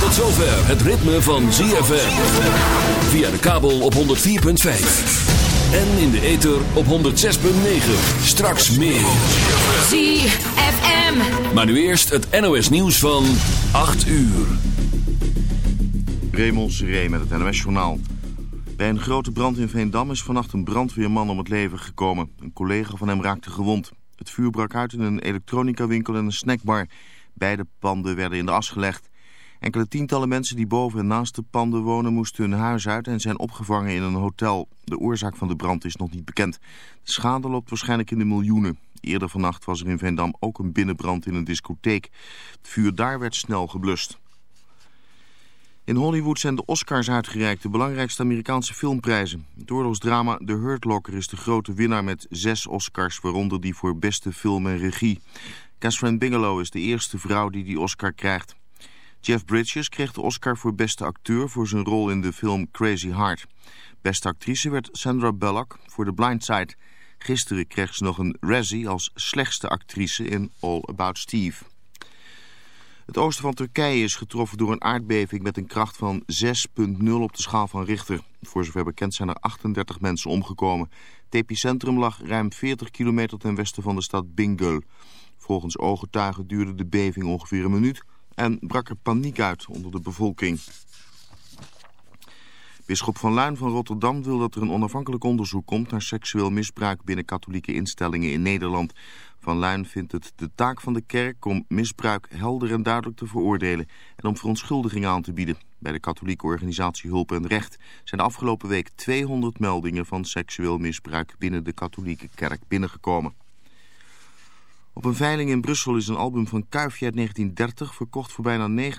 Tot zover het ritme van ZFM. Via de kabel op 104.5. En in de ether op 106.9. Straks meer. ZFM. Maar nu eerst het NOS nieuws van 8 uur. Raymond Seré met het NOS-journaal. Bij een grote brand in Veendam is vannacht een brandweerman om het leven gekomen. Een collega van hem raakte gewond. Het vuur brak uit in een elektronica-winkel en een snackbar. Beide panden werden in de as gelegd. Enkele tientallen mensen die boven en naast de panden wonen moesten hun huis uit en zijn opgevangen in een hotel. De oorzaak van de brand is nog niet bekend. De schade loopt waarschijnlijk in de miljoenen. Eerder vannacht was er in Veendam ook een binnenbrand in een discotheek. Het vuur daar werd snel geblust. In Hollywood zijn de Oscars uitgereikt, de belangrijkste Amerikaanse filmprijzen. Het oorlogsdrama The Hurt Locker is de grote winnaar met zes Oscars, waaronder die voor beste film en regie. Catherine Bigelow is de eerste vrouw die die Oscar krijgt. Jeff Bridges kreeg de Oscar voor beste acteur voor zijn rol in de film Crazy Heart. Beste actrice werd Sandra Bullock voor The Blind Side. Gisteren kreeg ze nog een Razzie als slechtste actrice in All About Steve. Het oosten van Turkije is getroffen door een aardbeving met een kracht van 6,0 op de schaal van Richter. Voor zover bekend zijn er 38 mensen omgekomen. Het epicentrum lag ruim 40 kilometer ten westen van de stad Bingöl. Volgens ooggetuigen duurde de beving ongeveer een minuut en brak er paniek uit onder de bevolking. Bisschop van Luin van Rotterdam wil dat er een onafhankelijk onderzoek komt naar seksueel misbruik binnen katholieke instellingen in Nederland. Van Luin vindt het de taak van de kerk om misbruik helder en duidelijk te veroordelen en om verontschuldiging aan te bieden. Bij de katholieke organisatie Hulp en Recht zijn de afgelopen week 200 meldingen van seksueel misbruik binnen de katholieke kerk binnengekomen. Op een veiling in Brussel is een album van Kuifje uit 1930 verkocht voor bijna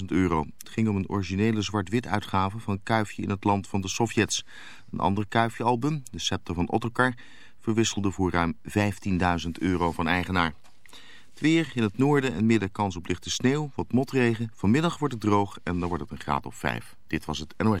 29.000 euro. Het ging om een originele zwart-wit uitgave van Kuifje in het land van de Sovjets. Een ander Kuifje-album, De Scepter van Ottokar, verwisselde voor ruim 15.000 euro van eigenaar. Het weer in het noorden en midden kans op lichte sneeuw, wat motregen. Vanmiddag wordt het droog en dan wordt het een graad of 5. Dit was het NOS.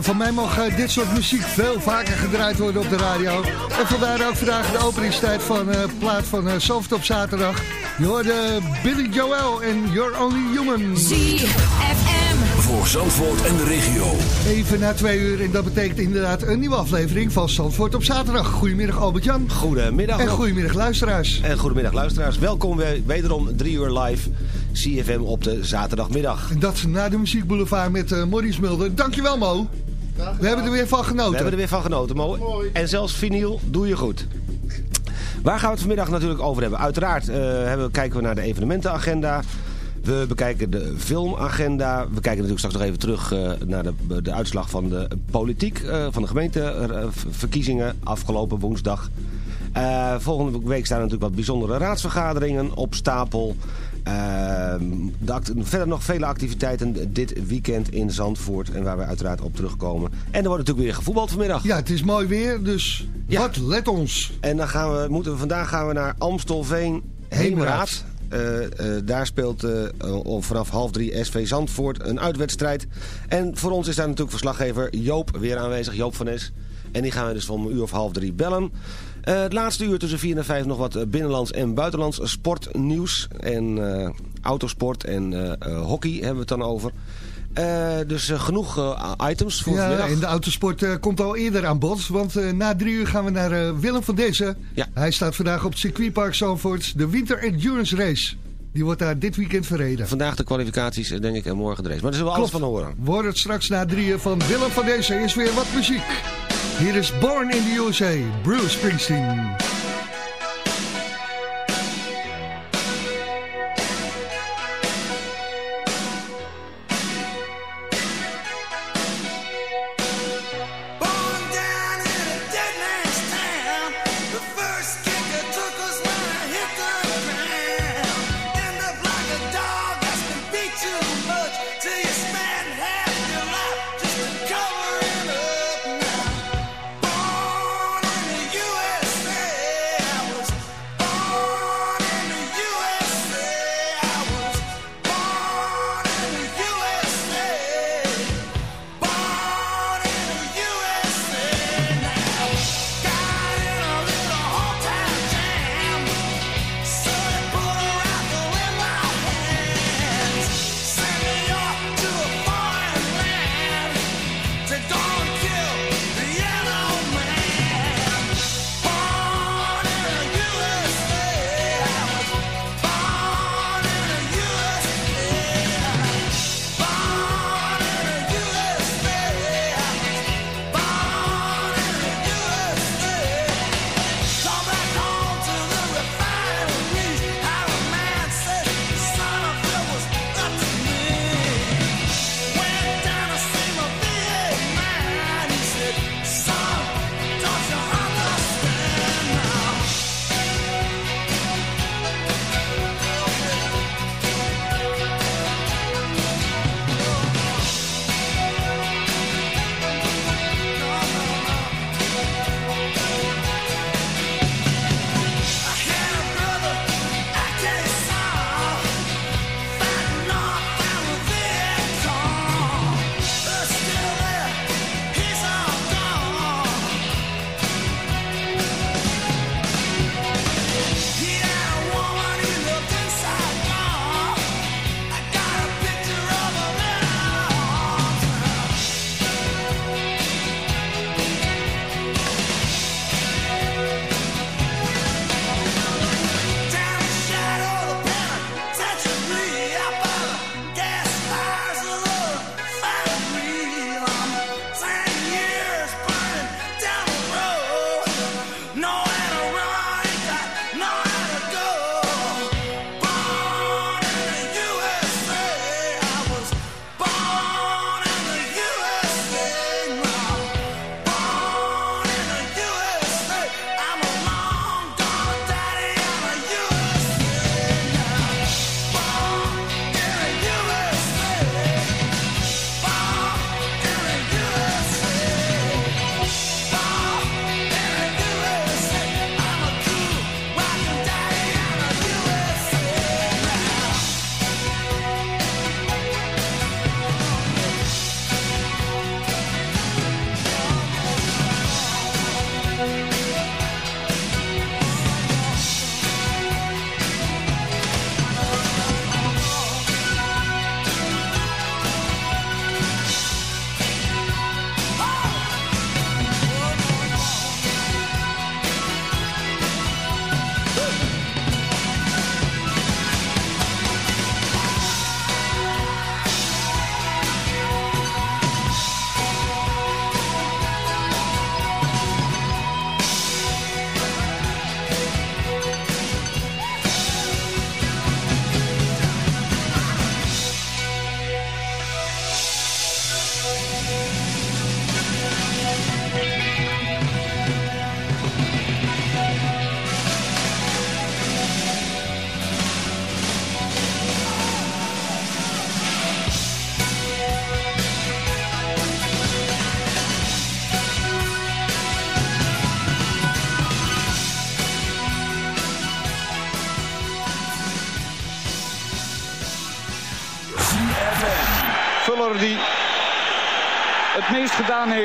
Ja, van mij mag eh, dit soort muziek veel vaker gedraaid worden op de radio. En vandaar ook vandaag de openingstijd van eh plaat van uh, Soft op zaterdag. Je hoorde Billy Joel en You're Only Human. ZFM. Voor Zandvoort en de regio. Even na twee uur en dat betekent inderdaad een nieuwe aflevering van Zandvoort op zaterdag. Goedemiddag Albert-Jan. Goedemiddag. En goedemiddag luisteraars. En goedemiddag luisteraars. Welkom weer wederom drie uur live CFM op de zaterdagmiddag. En dat na de muziekboulevard met eh Maurice Mulder. Dankjewel Mo. We hebben er weer van genoten. We hebben er weer van genoten, Mo. En zelfs vinyl doe je goed. Waar gaan we het vanmiddag natuurlijk over hebben? Uiteraard eh, hebben, kijken we naar de evenementenagenda. We bekijken de filmagenda. We kijken natuurlijk straks nog even terug eh, naar de, de uitslag van de politiek. eh, van de gemeenteverkiezingen afgelopen woensdag. Volgende week staan natuurlijk wat bijzondere raadsvergaderingen op stapel. Ehm, de verder nog vele activiteiten dit weekend in Zandvoort. En waar we uiteraard op terugkomen. En er wordt natuurlijk weer gevoetbald vanmiddag. Ja, het is mooi weer, dus Ja. wat let ons. En dan gaan we, moeten we, vandaag gaan we naar Amstelveen Heemraad. Eh, eh, daar speelt eh, vanaf half drie SV Zandvoort een uitwedstrijd. En voor ons is daar natuurlijk verslaggever Joop weer aanwezig, Joop van Nes. En die gaan we dus om een uur of half drie bellen. Eh, het laatste uur tussen vier en vijf nog wat eh, binnenlands en buitenlands sportnieuws. En eh, autosport en hockey hebben we het dan over. Dus genoeg items voor Ja, vanmiddag. en de autosport komt al eerder aan bod. Want na drie uur gaan we naar Willem van Dezen. Ja. Hij staat vandaag op het circuitpark Zandvoort. De Winter Endurance Race. Die wordt daar dit weekend verreden. Vandaag de kwalificaties, denk ik, en morgen de race. Maar daar zullen we alles van horen. Het straks na drieën van Willem van Dezen. Is weer wat muziek. Hier is Born in the USA. Bruce Springsteen.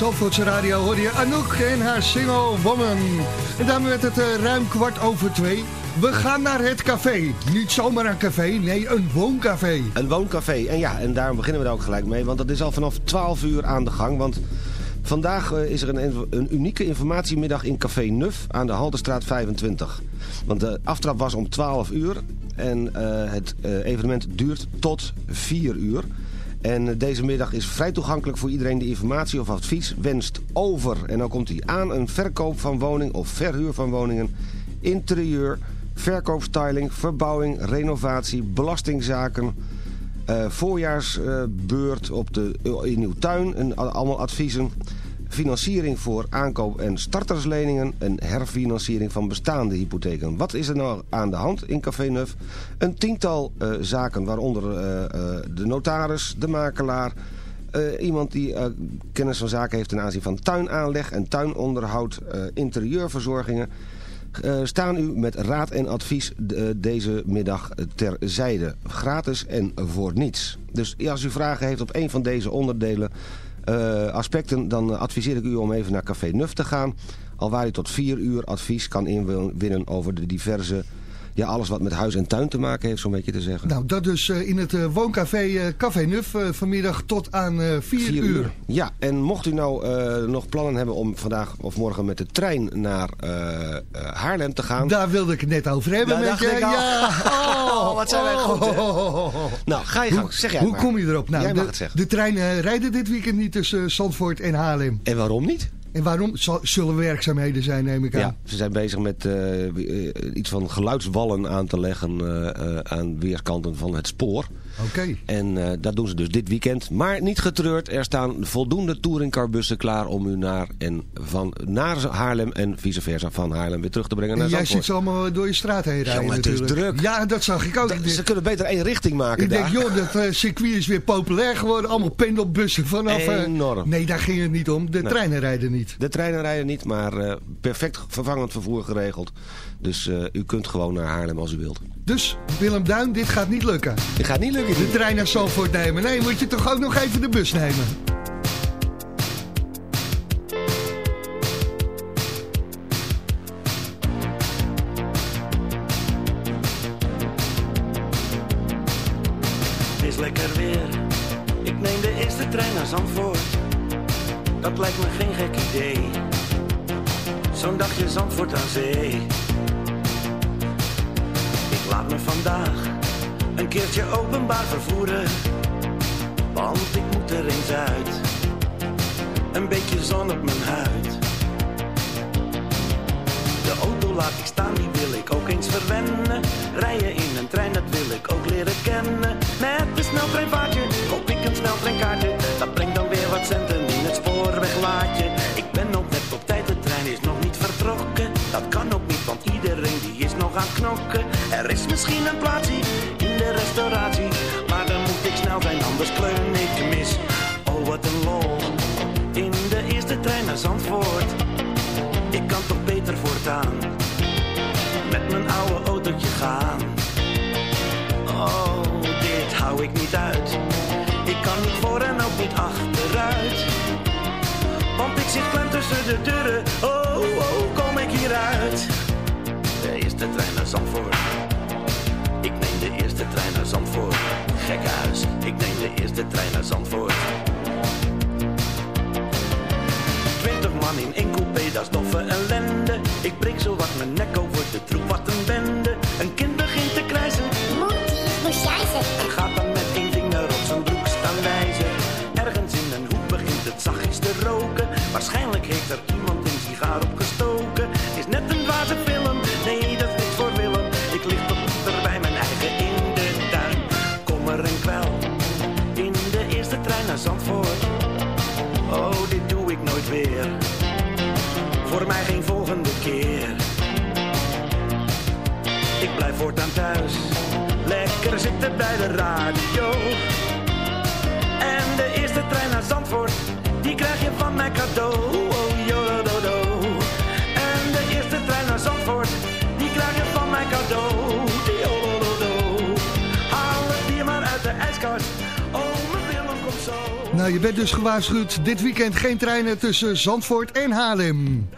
Zandvoortse radio hoorde je Anouk en haar single Woman. En daarmee werd het eh, ruim kwart over twee. We gaan naar het café. Niet zomaar een café, nee, een wooncafé. Een wooncafé. En ja, en daarom beginnen we daar ook gelijk mee. Want dat is al vanaf 12 uur aan de gang. Want vandaag eh, is er een, een unieke informatiemiddag in Café Nuf aan de Haltestraat 25. Want de aftrap was om 12 uur. En eh, het evenement duurt tot 4 uur. En eh, deze middag is vrij toegankelijk voor iedereen die informatie of advies wenst over. En dan komt hij aan een verkoop van woning of verhuur van woningen, interieur, verkoopstyling, verbouwing, renovatie, belastingzaken, eh, voorjaarsbeurt op de, in uw tuin, en al- allemaal adviezen. Financiering voor aankoop- en startersleningen en herfinanciering van bestaande hypotheken. Wat is er nou aan de hand in Café Neuf? Een tiental eh, zaken, waaronder eh, eh, de notaris, de makelaar, iemand die kennis van zaken heeft ten aanzien van tuinaanleg en tuinonderhoud, interieurverzorgingen... staan u met raad en advies deze middag terzijde. Gratis en voor niets. Dus als u vragen heeft op een van deze onderdelen... eh, aspecten, dan adviseer ik u om even naar Café Nuf te gaan. Alwaar u tot vier uur advies kan inwinnen over de diverse... Ja, alles wat met huis en tuin te maken heeft, zo'n beetje te zeggen. Nou, dat dus eh, in het eh, wooncafé eh, Café Nuf vanmiddag tot aan eh 4 Vier uur. Ja, en mocht u nou nog plannen hebben om vandaag of morgen met de trein naar Haarlem te gaan... Daar wilde ik het net over hebben met je. Ja, Oh, wat zijn wij goed, oh. Nou, ga je gang. Zeg jij hoe maar. kom je erop? Nou, de, de treinen rijden dit weekend niet tussen Zandvoort en Haarlem. En waarom niet? En waarom? Zullen werkzaamheden zijn, neem ik aan. Ja, ze zijn bezig met eh, eh, iets van geluidswallen aan te leggen eh, aan weerskanten van het spoor. Oké. En eh, dat doen ze dus dit weekend. Maar niet getreurd, er staan voldoende touringcarbussen klaar om u naar, en van, naar Haarlem en vice versa van Haarlem weer terug te brengen naar En jij Zandvoort. ziet ze allemaal door je straat heen rijden Jongen, het is natuurlijk. druk. Ja, dat zag ik ook. Denk- ze kunnen beter één richting maken Ik denk, joh, dat eh, circuit is weer populair geworden. Allemaal pendelbussen vanaf... eh, Enorm. nee, daar ging het niet om. De treinen rijden niet. De treinen rijden niet, maar perfect vervangend vervoer geregeld. Dus u kunt gewoon naar Haarlem als u wilt. Dus, Willem Duin, dit gaat niet lukken. Dit gaat niet lukken. De trein naar Zandvoort nemen. Nee, moet je toch ook nog even de bus nemen. Dat is doffe bij de radio. En de eerste trein naar Zandvoort, die krijg je van mij cadeau. Oh, jododo. En de eerste trein naar Zandvoort, die krijg je van mij cadeau. Haal het bier maar uit de ijskast. Oh, mijn komt zo. Nou, je bent dus gewaarschuwd. Dit weekend geen treinen tussen Zandvoort en Haarlem.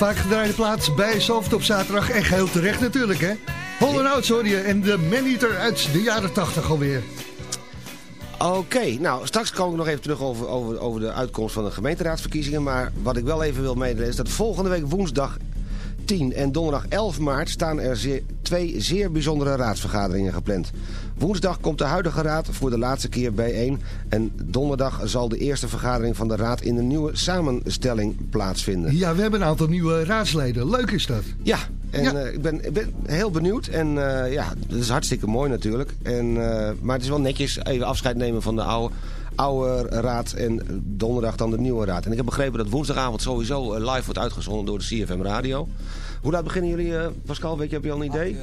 Vaak gedraaide plaats bij Zalvert op zaterdag. En geheel terecht natuurlijk, hè? Holland Ouds hoor je. En de Man-Eater uit de jaren 80 alweer. Oké, nou straks kom ik nog even terug over, over, over de uitkomst van de gemeenteraadsverkiezingen. Maar wat ik wel even wil meedelen is dat volgende week woensdag 10 en donderdag 11 maart staan er twee zeer bijzondere raadsvergaderingen gepland. Woensdag komt de huidige raad voor de laatste keer bijeen. En donderdag zal de eerste vergadering van de raad in een nieuwe samenstelling plaatsvinden. Ja, we hebben een aantal nieuwe raadsleden. Leuk is dat. Ja, en Ja. eh, ik, ben, ik ben heel benieuwd. En eh, ja, dat is hartstikke mooi natuurlijk. En, eh, maar het is wel netjes even afscheid nemen van de oude, oude raad en donderdag dan de nieuwe raad. En ik heb begrepen dat woensdagavond sowieso live wordt uitgezonden door de CFM Radio. Hoe laat beginnen jullie, eh, Pascal? Weet je, heb je al een idee?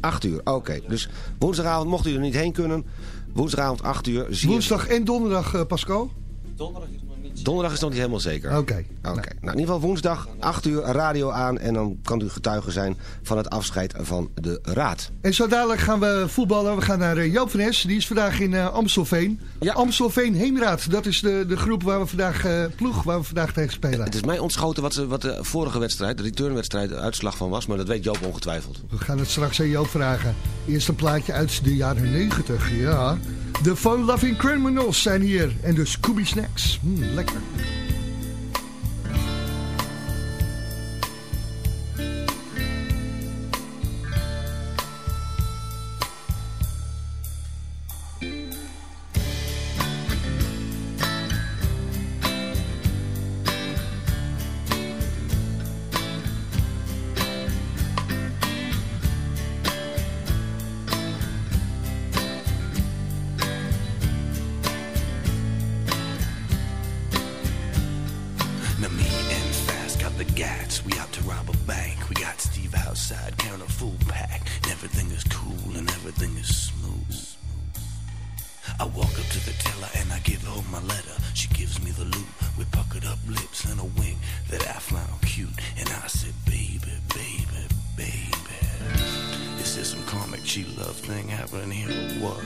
Acht uur, oké. Dus woensdagavond, mocht u er niet heen kunnen, woensdagavond 8 uur. Woensdag en donderdag, eh, Pascal? Donderdag is nog niet helemaal zeker. Oké. Oké. Nou, in ieder geval woensdag 8 uur radio aan en dan kan u getuige zijn van het afscheid van de raad. En zo dadelijk gaan we voetballen. We gaan naar eh, Joop van Es. Die is vandaag in eh, Amstelveen. Ja. Amstelveen Heemraad. Dat is de, de groep waar we vandaag, eh, ploeg waar we vandaag tegen spelen. Het is mij ontschoten wat, ze, wat de vorige wedstrijd, de returnwedstrijd, de uitslag van was. Maar dat weet Joop ongetwijfeld. We gaan het straks aan Joop vragen. Eerst een plaatje uit de jaren 90. Ja. De Fun Loving Criminals zijn hier. En de Scooby Snacks. Hmm, lekker. Karmic cheat love thing happening here or what?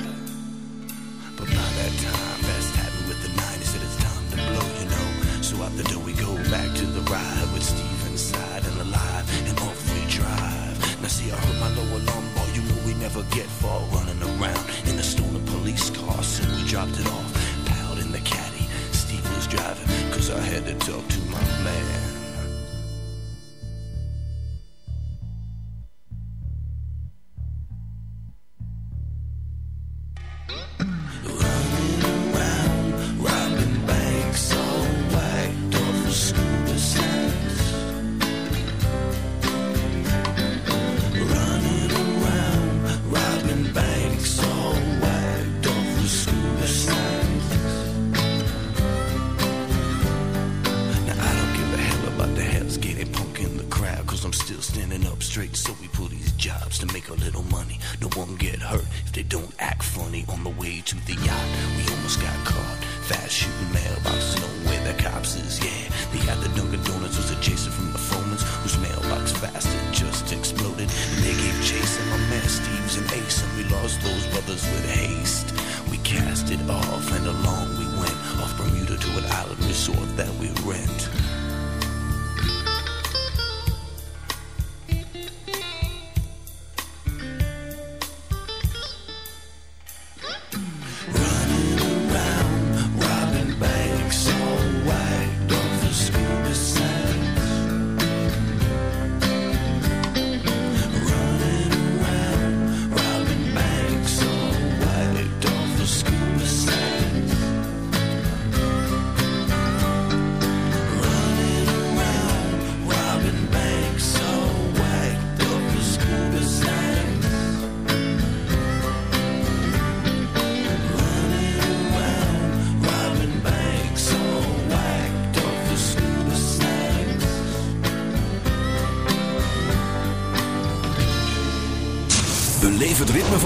But by that time, had me with the nine. He said it's time to blow, you know. So out the door we go back to the ride with Steve inside and alive, and off we drive. Now see, I hurt my lower lumbar. You know we never get far running around in a stolen police car, so we dropped it off, piled in the caddy. Steve was driving, cause I had to talk to my man.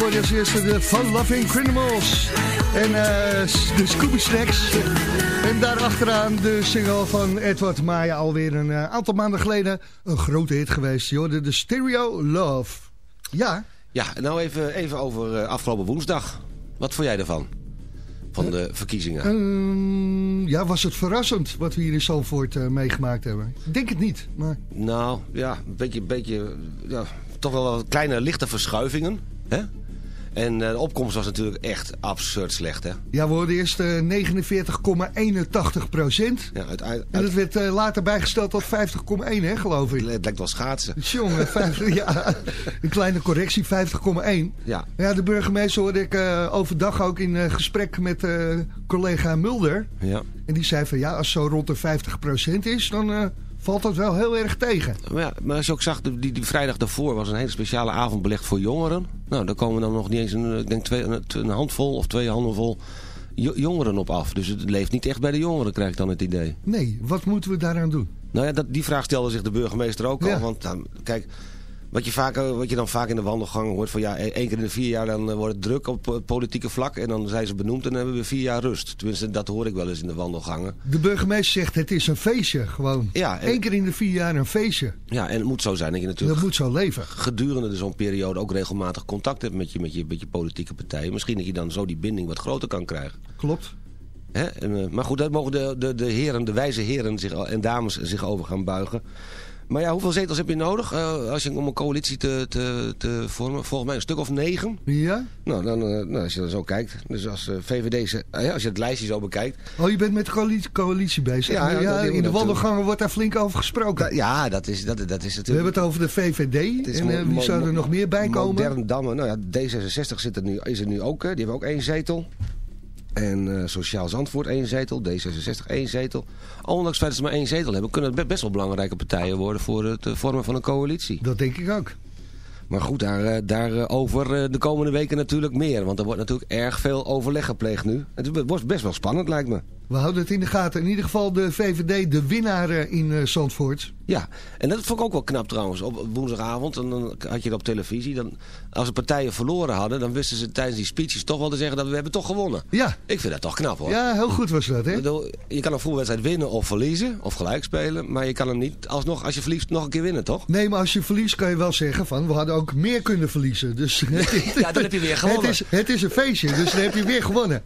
zaterdag hoor je als eerste de Fun Loving Criminals. En eh, de Scooby Snacks. En daarachteraan de single van Edward Maya. Alweer een eh, aantal maanden geleden een grote hit geweest. Je hoorde de Stereo Love. Ja. Ja, nou even, even over eh, afgelopen woensdag. Wat vond jij ervan? Van de verkiezingen? Ehm, ja, was het verrassend wat we hier in Zandvoort eh, meegemaakt hebben? Ik denk het niet, maar... Nou, ja, een beetje, beetje ja, toch wel wat kleine lichte verschuivingen. Hè? En eh, de opkomst was natuurlijk echt absurd slecht, hè? Ja, we hoorden eerst eh, 49,81 procent. Ja, uit, uit, En dat werd eh, later bijgesteld tot 50,1, hè, geloof ik. Het lijkt wel schaatsen. Jongen, vijf- ja, een kleine correctie, 50,1. Ja. Ja, de burgemeester hoorde ik eh, overdag ook in eh, gesprek met eh, collega Mulder. Ja. En die zei van ja, als zo rond de 50% is, dan eh, valt dat wel heel erg tegen. Maar, ja, maar als je ook zag, die, die vrijdag daarvoor was een hele speciale avond belegd voor jongeren. Nou, daar komen dan nog niet eens een, ik denk twee, een, handvol of twee handen vol jo- jongeren op af. Dus het leeft niet echt bij de jongeren, krijg ik dan het idee. Nee, wat moeten we daaraan doen? Nou ja, dat, die vraag stelde zich de burgemeester ook Ja. al. Want nou, kijk, wat je, vaak, eh, wat je dan vaak in de wandelgangen hoort van ja, e- één keer in de vier jaar dan eh, wordt het druk op het politieke vlak. En dan zijn ze benoemd en dan hebben we vier jaar rust. Tenminste, dat hoor ik wel eens in de wandelgangen. De burgemeester zegt het is een feestje, gewoon. Ja, en- Eén keer in de vier jaar een feestje. Ja, en het moet zo zijn dat je natuurlijk Dat moet zo leven. gedurende zo'n periode ook regelmatig contact hebt met je, met, je, met je politieke partijen. Misschien dat je dan zo die binding wat groter kan krijgen. Klopt. Hè? En, eh, maar goed, daar mogen de, de, de heren, de wijze heren zich, en dames zich over gaan buigen. Maar ja, hoeveel zetels heb je nodig eh, als je, om een coalitie te, te, te vormen? Volgens mij een stuk of negen. Ja? Nou, dan, eh, nou als je dan zo kijkt. Dus als VVD, ze- eh, ja, als je het lijstje zo bekijkt. Oh, je bent met de coalitie, coalitie bezig. Ja, Ja, we in de wandelgangen wordt daar flink over gesproken. da- ja, dat is, dat, dat is we natuurlijk... hebben het over de VVD. En mo- wie zou er nog meer bij komen? Modern Dammen. Nou ja, D66 zit er nu, is er nu ook. Die hebben ook één zetel. En eh, Sociaal Zandvoort één zetel. D66 één zetel. Ondanks het feit dat ze maar één zetel hebben... kunnen het be- best wel belangrijke partijen worden... voor het eh, vormen van een coalitie. Dat denk ik ook. Maar goed, daarover daar, eh, over, eh, de komende weken natuurlijk meer. Want er wordt natuurlijk erg veel overleg gepleegd nu. Het wordt best wel spannend, lijkt me. We houden het in de gaten. In ieder geval de VVD, de winnaar eh, in eh, Zandvoort. Ja, en dat vond ik ook wel knap trouwens. Op woensdagavond, en dan had je het op televisie. Dan, als de partijen verloren hadden, dan wisten ze tijdens die speeches toch wel te zeggen dat we hebben toch gewonnen. Ja. Ik vind dat toch knap hoor. Ja, heel goed was dat, hè? Ik bedoel, je kan een voetbalwedstrijd winnen of verliezen, of gelijk spelen. Maar je kan hem niet, alsnog, als je verliest, nog een keer winnen, toch? Nee, maar als je verliest kan je wel zeggen van... we hadden ook meer kunnen verliezen. Dus Ja, dan heb je weer gewonnen. Het is, het is een feestje, dus dan heb je weer gewonnen.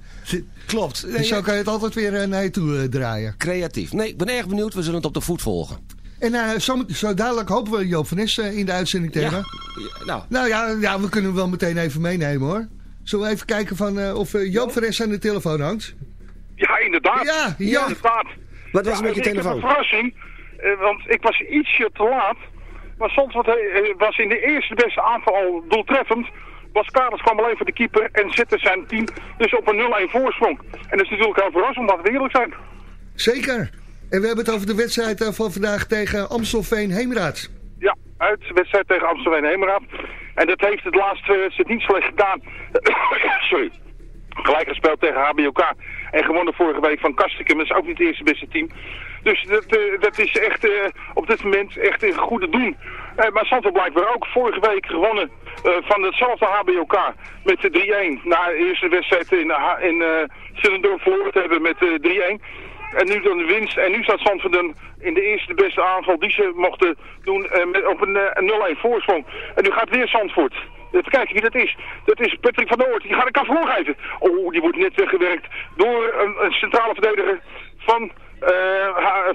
Klopt. Dus zo kan je het altijd weer eh, naar je toe eh, draaien. Creatief. Nee, ik ben erg benieuwd. We zullen het op de voet volgen. En eh, zo, zo dadelijk hopen we Joop van in de uitzending te hebben. Ja, Nou, Nou ja, ja, we kunnen hem wel meteen even meenemen hoor. Zullen we even kijken van, eh, of Joop van aan de telefoon hangt? Ja, inderdaad. Ja, ja. inderdaad. wat was er met je ik heb telefoon? een verrassing, eh, want ik was ietsje te laat. Maar soms eh, was in de eerste beste aanval al doeltreffend. Bas Karels kwam alleen voor de keeper en zette zijn team dus op een 0-1 voorsprong. En dat is natuurlijk heel verrassend, omdat we eerlijk zijn. Zeker. En we hebben het over de wedstrijd eh, van vandaag tegen Amstelveen Heemraad. Ja, uit de wedstrijd tegen Amsterdam Heemraad. En dat heeft het laatste wedstrijd niet slecht gedaan. Sorry. Gelijk gespeeld tegen HBOK. En gewonnen vorige week van Kastikum. Dat is ook niet het eerste beste team. Dus dat, eh, dat is echt eh, op dit moment echt een goede doen. Eh, maar Santo blijkbaar ook vorige week gewonnen van hetzelfde HBOK met de 3-1. Na de eerste wedstrijd in, in Cylinder verloren te hebben met eh 3-1. En nu dan de winst. En nu staat Zandvoort in de eerste beste aanval die ze mochten doen met, op een, eh, een 0-1 voorsprong. En nu gaat weer Zandvoort. Even kijken wie dat is. Dat is Patrick van der. Die gaat een kan geven. Oh, die wordt net weggewerkt door een, een centrale verdediger van,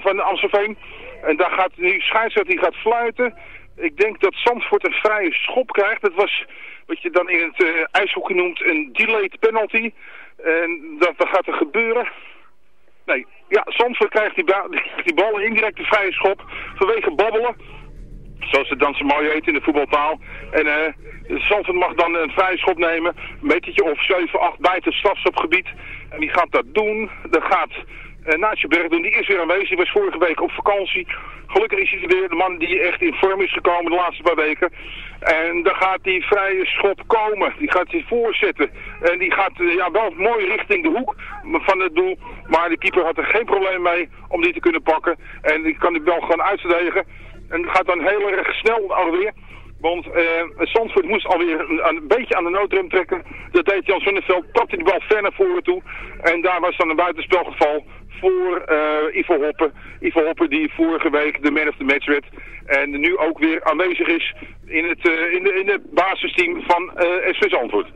van Amstelveen. En daar gaat nu scheidsrechter die gaat fluiten. Ik denk dat Zandvoort een vrije schop krijgt. Dat was wat je dan in het eh ijshockey noemt een delayed penalty. En dat, gaat er gebeuren. Nee, ja, Zandvoort krijgt die, die bal een indirecte vrije schop vanwege babbelen. Zoals het dan zo mooi heet in de voetbaltaal. En eh Zandvoort mag dan een vrije schop nemen. Een metertje of 7, 8 buiten het strafschopgebied. En die gaat dat doen. Dat gaat eh Naatje Berg doen. Die is weer aanwezig. Die was vorige week op vakantie. Gelukkig is hij weer de man die echt in vorm is gekomen de laatste paar weken. En dan gaat die vrije schop komen. Die gaat hij voorzetten. En die gaat eh, ja, wel mooi richting de hoek van het doel. Maar de keeper had er geen probleem mee om die te kunnen pakken. En die kan die bal gewoon uitverdedigen. En gaat dan heel erg snel alweer. Want eh Zandvoort moest alweer een, een beetje aan de noodrem trekken. Dat deed Jan Zonneveld, trapte die bal ver naar voren toe. En daar was dan een buitenspelgeval voor eh Ivo Hoppen. Ivo Hoppen die vorige week de man of the match werd. En nu ook weer aanwezig is in het, eh, in de, in het basisteam van eh SV Zandvoort.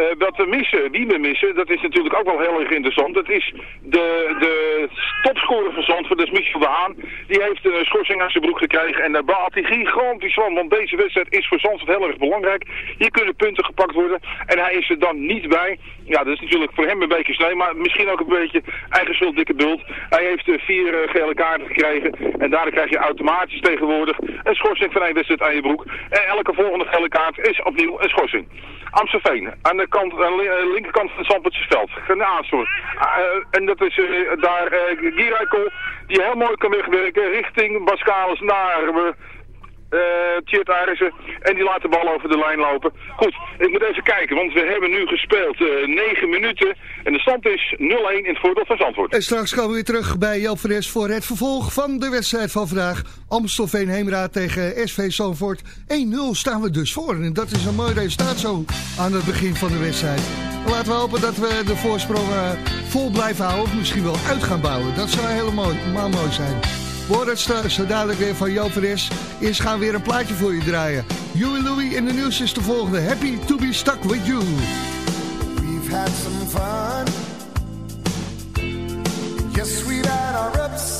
Eh, wat we missen, wie we missen, dat is natuurlijk ook wel heel erg interessant. Dat is de, de topscorer van Zandvoort, dat is Michel de Haan. Die heeft een schorsing aan zijn broek gekregen en daar baalt hij gigantisch van. Want deze wedstrijd is voor Zandvoort heel erg belangrijk. Hier kunnen punten gepakt worden en hij is er dan niet bij. Ja, dat is natuurlijk voor hem een beetje sneu, maar misschien ook een beetje eigen schuld, dikke bult. Hij heeft eh, vier eh, gele kaarten gekregen en daardoor krijg je automatisch tegenwoordig een schorsing van één wedstrijd aan je broek. En elke volgende gele kaart is opnieuw een schorsing. Amstelveen, aan de, kant, aan de li- linkerkant van het Zandvoortsveld. Genaashoor. Uh, en dat is eh, daar uh, die heel mooi kan wegwerken richting Bascalis naar uh, Tjeerd Arissen. En die laat de bal over de lijn lopen. Goed, ik moet even kijken, want we hebben nu gespeeld uh, 9 minuten. En de stand is 0-1 in het voordeel van Zandvoort. En straks komen we weer terug bij Joop van voor het vervolg van de wedstrijd van vandaag. Amstelveen Heemraad tegen SV Zandvoort. 1-0 staan we dus voor. En dat is een mooi resultaat zo aan het begin van de wedstrijd. Laten we hopen dat we de voorsprong uh, vol blijven houden. Of misschien wel uit gaan bouwen. Dat zou helemaal mooi zijn. Het zo dadelijk weer van van Es. Eerst gaan we weer een plaatje voor je draaien. Huey Louie in de nieuws is de volgende. Happy to be stuck with you. We've had some fun. Yes, we've had our ups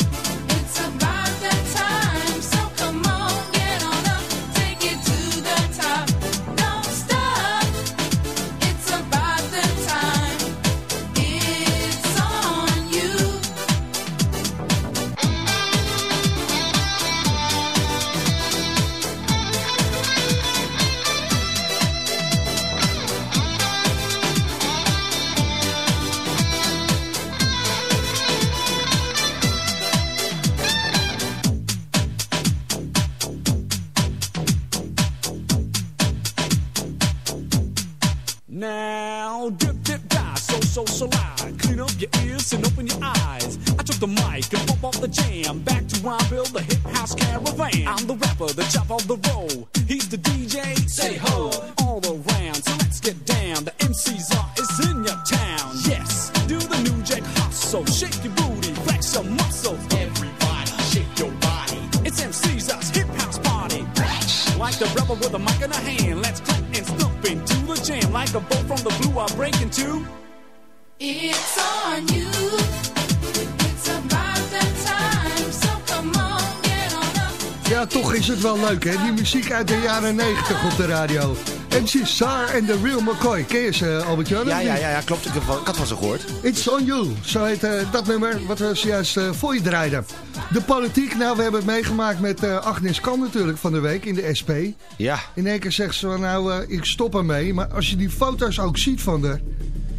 Muziek uit de jaren 90 op de radio. MC Sar en The Real McCoy. Ken je ze, Albert-Jan? Ja, of ja, niet? ja, ja, klopt. Ik, heb ik had van ze gehoord. It's on you. Zo heet eh, dat nummer wat we zojuist eh, voor je draaiden. De politiek, nou, we hebben het meegemaakt met eh, Agnes Kan natuurlijk van de week in de SP. Ja. In één keer zegt ze nou, ik stop ermee. Maar als je die foto's ook ziet van haar...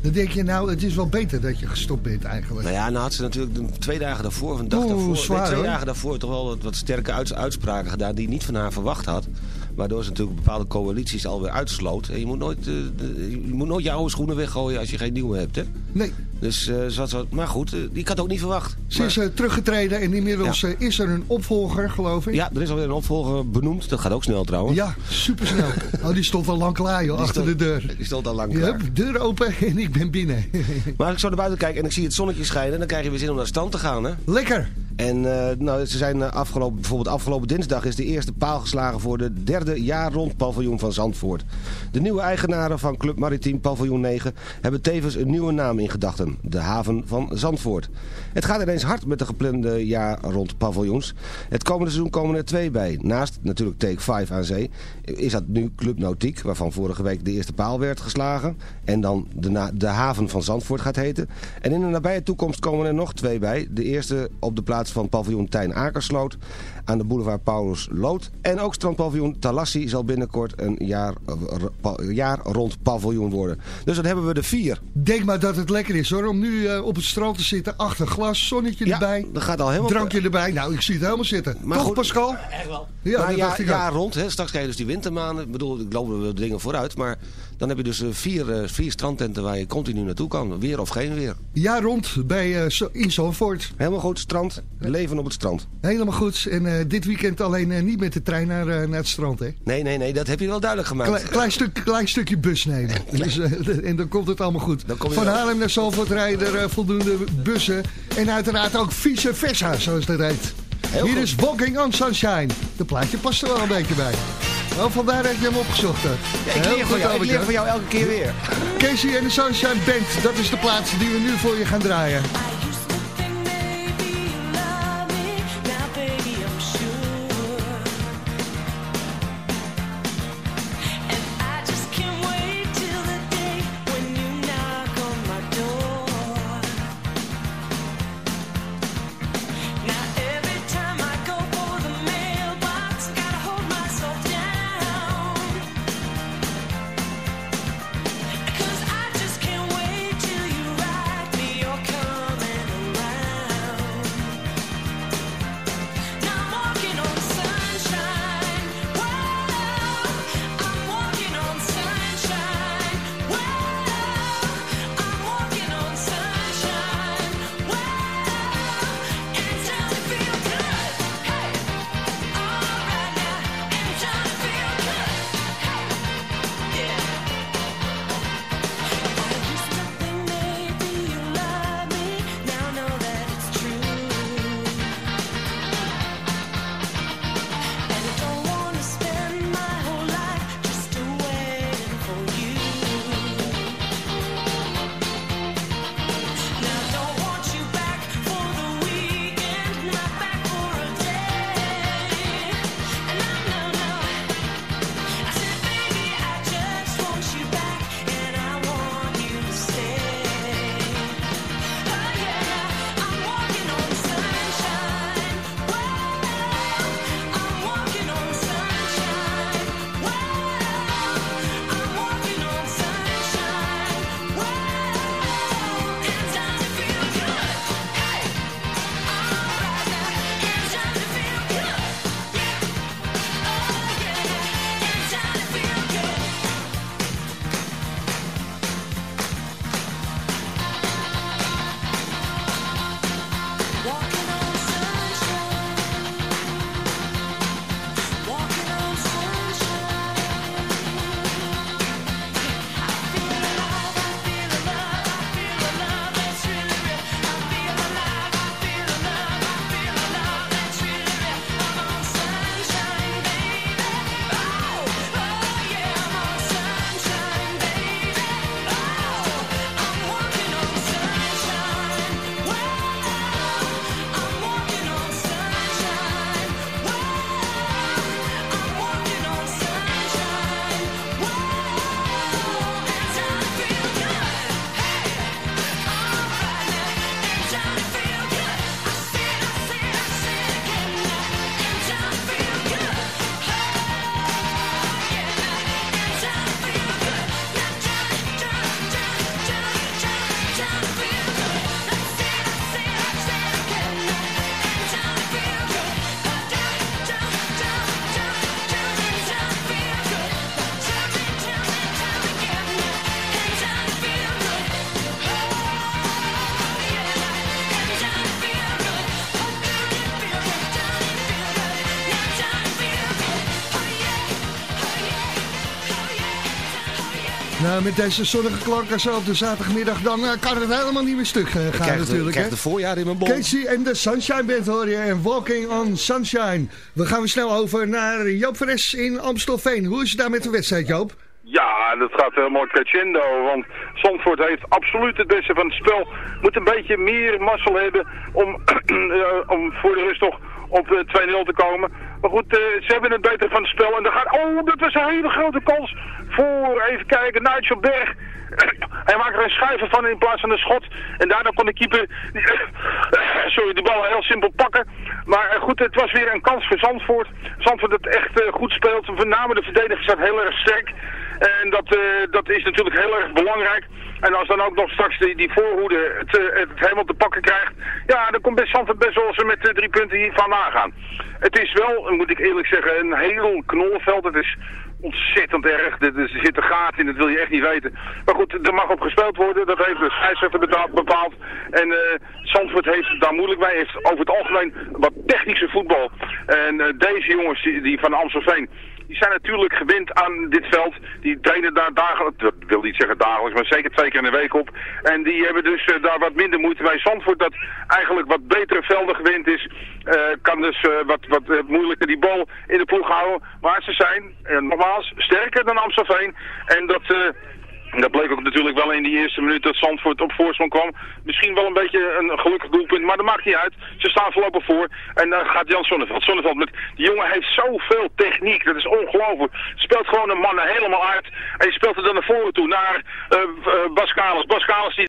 dan denk je, nou, het is wel beter dat je gestopt bent eigenlijk. Nou ja, nou had ze natuurlijk twee dagen daarvoor, of een dag Oeh, daarvoor, nee, zwaar, twee hoor. dagen daarvoor toch wel wat, sterke uits- uitspraken gedaan die niet van haar verwacht had. Waardoor ze natuurlijk bepaalde coalities alweer uitsloot. En je moet nooit, de- je moet nooit je oude schoenen weggooien als je geen nieuwe hebt, hè? Nee. Dus, eh, ze had zo- maar goed, eh, ik had ook niet verwacht. Ze is eh, teruggetreden en inmiddels eh, is er een opvolger, geloof ik. Ja, er is alweer een opvolger benoemd. Dat gaat ook snel trouwens. Ja, supersnel. Oh, die stond al lang klaar, joh, Die achter stond- de deur. Die stond al lang Je klaar. hebt deur open en ik ben binnen. Maar als ik zo naar buiten kijk en ik zie het zonnetje schijnen... dan krijg je weer zin om naar het strand te gaan, hè? Lekker. En eh, nou, ze zijn eh, afgelopen, bijvoorbeeld afgelopen dinsdag is de eerste paal geslagen voor de derde jaar rond paviljoen van Zandvoort. De nieuwe eigenaren van Club Maritiem Paviljoen 9 hebben tevens een nieuwe naam in gedachten. De haven van Zandvoort. Het gaat ineens hard met de geplande jaar rond paviljoens. Het komende seizoen komen er twee bij. Naast natuurlijk Take 5 aan zee is dat nu Club Nautiek, waarvan vorige week de eerste paal werd geslagen. En dan de, de haven van Zandvoort gaat heten. En in de nabije toekomst komen er nog twee bij. De eerste op de plaats van paviljoen Tijn Akersloot aan de boulevard Paulus Lood. En ook strandpaviljoen Talassi zal binnenkort een jaar, jaar rond paviljoen worden. Dus dan hebben we de vier. Denk maar dat het lekker is hoor, om nu eh, op het strand te zitten, achter glas, zonnetje Ja, erbij. dat gaat al helemaal... Drankje erbij. Nou, ik zie het helemaal zitten. Maar Toch goed, Pascal? Echt wel. Ja, maar dat ja, dacht ik jaar ook. rond, hè. straks krijg je dus die wintermaanden. Ik bedoel, ik loop er wel dingen vooruit. Maar dan heb je dus eh, vier, eh, vier strandtenten waar je continu naartoe kan. Weer of geen weer. Ja, rond bij, eh, in Zandvoort. Helemaal goed, strand. Leven op het strand. Helemaal goed. En dit weekend alleen niet met de trein naar, naar het strand, hè? Nee, nee, nee, dat heb je wel duidelijk gemaakt. Klein, klein, stuk, klein stukje bus nemen. Dus, en dan komt het allemaal goed. Van. Haarlem naar Zandvoort rijden er voldoende bussen. En uiteraard ook vice versa, zoals dat heet. Heel Hier goed. is Walking on Sunshine. De plaatje past er wel een beetje bij. Wel, vandaar dat je hem opgezocht hebt. Ja, ik leer, van goed, jou, ik leer van jou elke keer weer. Casey en de Sunshine Band, dat is de plaats die we nu voor je gaan draaien. Nou, met deze zonnige klanken zo op de zaterdagmiddag, dan eh, kan het helemaal niet meer stuk eh, gaan Ik krijg, de, ik natuurlijk. krijg de voorjaar in mijn bol. Casey en de Sunshine Band hoor je en Walking on Sunshine. We gaan weer snel over naar Joop Fres in Amstelveen. Hoe is het daar met de wedstrijd, Joop? Ja, dat gaat helemaal crescendo, want Zandvoort heeft absoluut het beste van het spel. Moet een beetje meer mazzel hebben om, eh, om voor de rust nog op eh, 2-0 te komen. Maar goed, eh, ze hebben het beter van het spel. En dan gaat, oh, dat was een hele grote kans voor, even kijken, Nigel Berg. Hij maakt er een schuiven van in plaats van een schot. En daarna kon de keeper sorry, de bal heel simpel pakken. Maar eh, goed, het was weer een kans voor Zandvoort. Zandvoort dat echt eh, goed speelt. Name de verdediging staat heel erg sterk. En dat, eh, dat is natuurlijk heel erg belangrijk. En als dan ook nog straks die, die voorhoede het, het helemaal te pakken krijgt. Ja, dan komt best best wel ze met eh, drie punten hier vandaan gaan. Het is wel, moet ik eerlijk zeggen, een heel knollenveld. Het is ontzettend erg. Er zitten gaten in, dat wil je echt niet weten. Maar goed, er mag op gespeeld worden. Dat heeft de scheidsrechter bepaald. En eh Zandvoort heeft daar moeilijk bij. Heeft over het algemeen wat technische voetbal. En eh, deze jongens die, van Amstelveen... Die zijn natuurlijk gewend aan dit veld. Die trainen daar dagelijks, dat wil niet zeggen dagelijks, maar zeker twee keer in de week op. En die hebben dus eh, daar wat minder moeite bij. Zandvoort dat eigenlijk wat betere velden gewend is, kan dus wat, wat moeilijker die bal in de ploeg houden. Maar ze zijn, eh, sterker dan Amstelveen. En dat... eh, dat bleek ook natuurlijk wel in die eerste minuut dat Zandvoort op voorsprong kwam. Misschien wel een beetje een gelukkig doelpunt, maar dat maakt niet uit. Ze staan voorlopig voor. En dan gaat Jan Sonneveld. Sonneveld met, die jongen heeft zoveel techniek. Dat is ongelooflijk. Speelt gewoon een man helemaal uit. En speelt er dan naar voren toe, naar eh, eh, Bas Kalens. Bas Kalens die